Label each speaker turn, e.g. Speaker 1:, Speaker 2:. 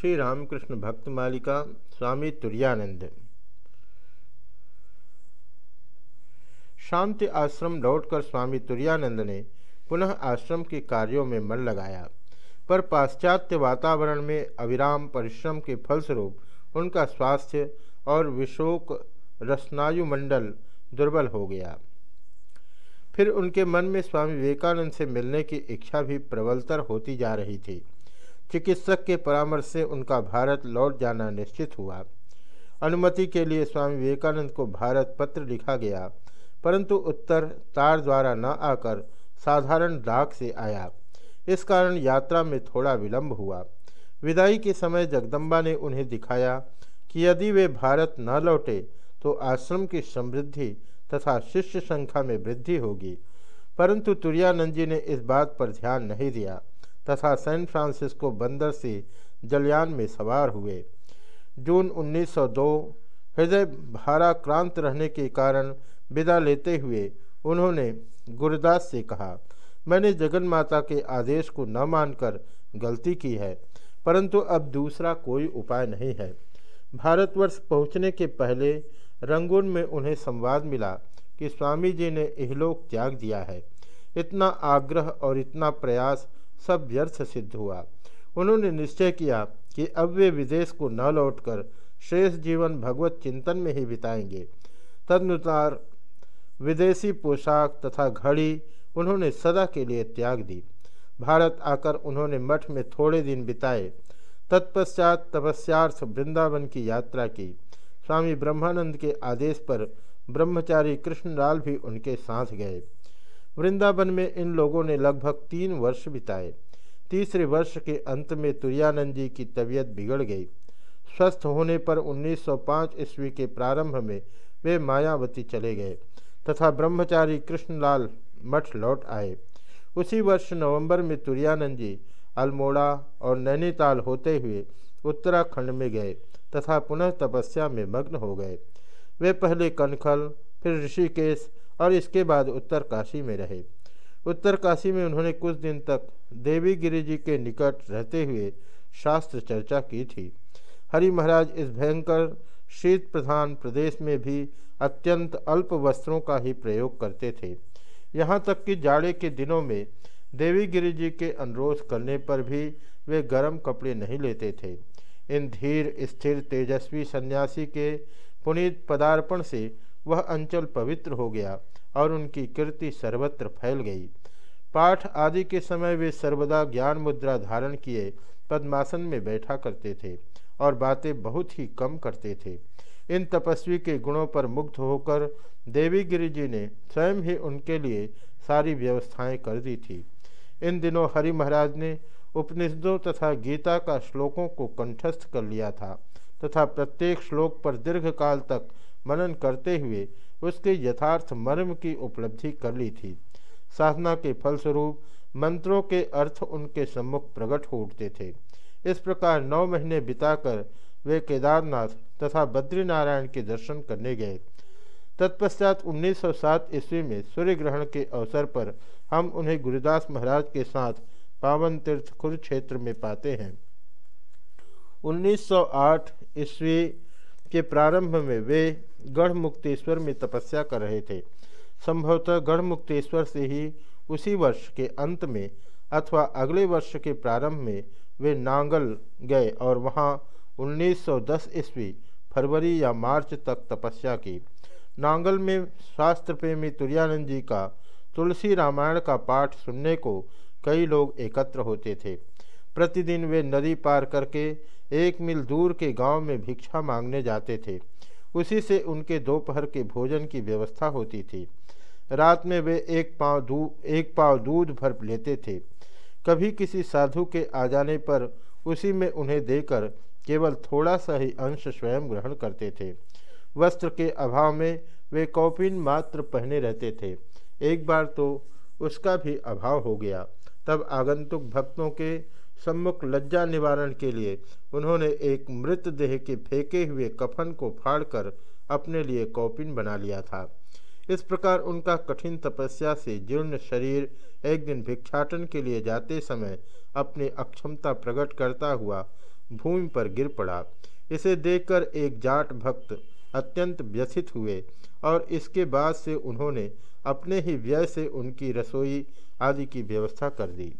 Speaker 1: श्री रामकृष्ण भक्त मालिका स्वामी तुरानंद शांति आश्रम लौटकर स्वामी तुरानंद ने पुनः आश्रम के कार्यों में मन लगाया, पर पाश्चात्य वातावरण में अविराम परिश्रम के फलस्वरूप उनका स्वास्थ्य और विशोक रसनायुमंडल दुर्बल हो गया। फिर उनके मन में स्वामी विवेकानंद से मिलने की इच्छा भी प्रबलतर होती जा रही थी। चिकित्सक के परामर्श से उनका भारत लौट जाना निश्चित हुआ। अनुमति के लिए स्वामी विवेकानंद को भारत पत्र लिखा गया, परंतु उत्तर तार द्वारा न आकर साधारण डाक से आया। इस कारण यात्रा में थोड़ा विलंब हुआ। विदाई के समय जगदम्बा ने उन्हें दिखाया कि यदि वे भारत न लौटे तो आश्रम की समृद्धि तथा शिष्य संख्या में वृद्धि होगी, परंतु तुरानंद जी ने इस बात पर ध्यान नहीं दिया। तथा सैन फ्रांसिस्को बंदर से जलयान में सवार हुए। जून 1902 हृदय भाराक्रांत रहने के कारण विदा लेते हुए उन्होंने गुरुदास से कहा, मैंने जगन माता के आदेश को न मानकर गलती की है, परंतु अब दूसरा कोई उपाय नहीं है। भारतवर्ष पहुँचने के पहले रंगून में उन्हें संवाद मिला कि स्वामी जी ने इहलोक त्याग दिया है। इतना आग्रह और इतना प्रयास सब व्यर्थ सिद्ध हुआ। उन्होंने निश्चय किया कि अब वे विदेश को न लौटकर शेष जीवन भगवत चिंतन में ही बिताएँगे। तदनुसार विदेशी पोशाक तथा घड़ी उन्होंने सदा के लिए त्याग दी। भारत आकर उन्होंने मठ में थोड़े दिन बिताए। तत्पश्चात तपस्यार्थ वृंदावन की यात्रा की। स्वामी ब्रह्मानंद के आदेश पर ब्रह्मचारी कृष्णलाल भी उनके साथ गए। वृंदावन में इन लोगों ने लगभग तीन वर्ष बिताए। तीसरे वर्ष के अंत में तुरानंद जी की तबीयत बिगड़ गई। स्वस्थ होने पर 1905 ईस्वी के प्रारंभ में वे मायावती चले गए तथा ब्रह्मचारी कृष्णलाल मठ लौट आए। उसी वर्ष नवंबर में तुरानंद जी अल्मोड़ा और नैनीताल होते हुए उत्तराखंड में गए तथा पुनः तपस्या में मग्न हो गए। वे पहले कनखल, फिर ऋषिकेश और इसके बाद उत्तर काशी में रहे। उत्तर काशी में उन्होंने कुछ दिन तक देवी गिरी जी के निकट रहते हुए शास्त्र चर्चा की थी। हरि महाराज इस भयंकर शीत प्रधान प्रदेश में भी अत्यंत अल्प वस्त्रों का ही प्रयोग करते थे। यहाँ तक कि जाड़े के दिनों में देवी गिरी जी के अनुरोध करने पर भी वे गर्म कपड़े नहीं लेते थे। इन धीर, स्थिर, तेजस्वी सन्यासी के पुनीत पदार्पण से वह अंचल पवित्र हो गया और उनकी कीर्ति सर्वत्र फैल गई। पाठ आदि के समय वे सर्वदा ज्ञान मुद्रा धारण किए, पद्मासन में बैठा करते थे और बातें बहुत ही कम करते थे। इन तपस्वी के गुणों पर मुग्ध होकर देवी गिरी जी ने स्वयं ही उनके लिए सारी व्यवस्थाएँ कर दी थी। इन दिनों हरि महाराज ने उपनिषदों तथा गीता का श्लोकों को कंठस्थ कर लिया था तथा प्रत्येक श्लोक पर दीर्घकाल तक मनन करते हुए उसके यथार्थ मर्म की उपलब्धि कर ली थी। साधना के फलस्वरूप मंत्रों के अर्थ उनके सम्मुख प्रकट हो उठते थे। इस प्रकार नौ महीने बिताकर वे केदारनाथ तथा बद्रीनारायण के दर्शन करने गए। तत्पश्चात 1907 ईस्वी में सूर्य ग्रहण के अवसर पर हम उन्हें गुरुदास महाराज के साथ पावन तीर्थ कुरुक्षेत्र में पाते हैं। 1908 ईस्वी के प्रारंभ में वे गढ़ मुक्तेश्वर में तपस्या कर रहे थे। संभवतः गढ़ मुक्तेश्वर से ही उसी वर्ष के अंत में अथवा अगले वर्ष के प्रारंभ में वे नांगल गए और वहाँ 1910 ईस्वी, फरवरी या मार्च तक तपस्या की। नांगल में शास्त्र प्रेमी तुरानंद जी का तुलसी रामायण का पाठ सुनने को कई लोग एकत्र होते थे। प्रतिदिन वे नदी पार करके एक मील दूर के गाँव में भिक्षा मांगने जाते थे। उसी से उनके दोपहर के भोजन की व्यवस्था होती थी। रात में वे एक पाव दूध एक पाव दूध भर लेते थे। कभी किसी साधु के आ जाने पर उसी में उन्हें देकर केवल थोड़ा सा ही अंश स्वयं ग्रहण करते थे। वस्त्र के अभाव में वे कौपिन मात्र पहने रहते थे। एक बार तो उसका भी अभाव हो गया। तब आगंतुक भक्तों के सम्मुख लज्जा निवारण के लिए उन्होंने एक मृतदेह के फेंके हुए कफन को फाड़कर अपने लिए कौपिन बना लिया था। इस प्रकार उनका कठिन तपस्या से जीर्ण शरीर एक दिन भिक्षाटन के लिए जाते समय अपनी अक्षमता प्रकट करता हुआ भूमि पर गिर पड़ा। इसे देखकर एक जाट भक्त अत्यंत व्यथित हुए और इसके बाद से उन्होंने अपने ही व्यय से उनकी रसोई आदि की व्यवस्था कर दी।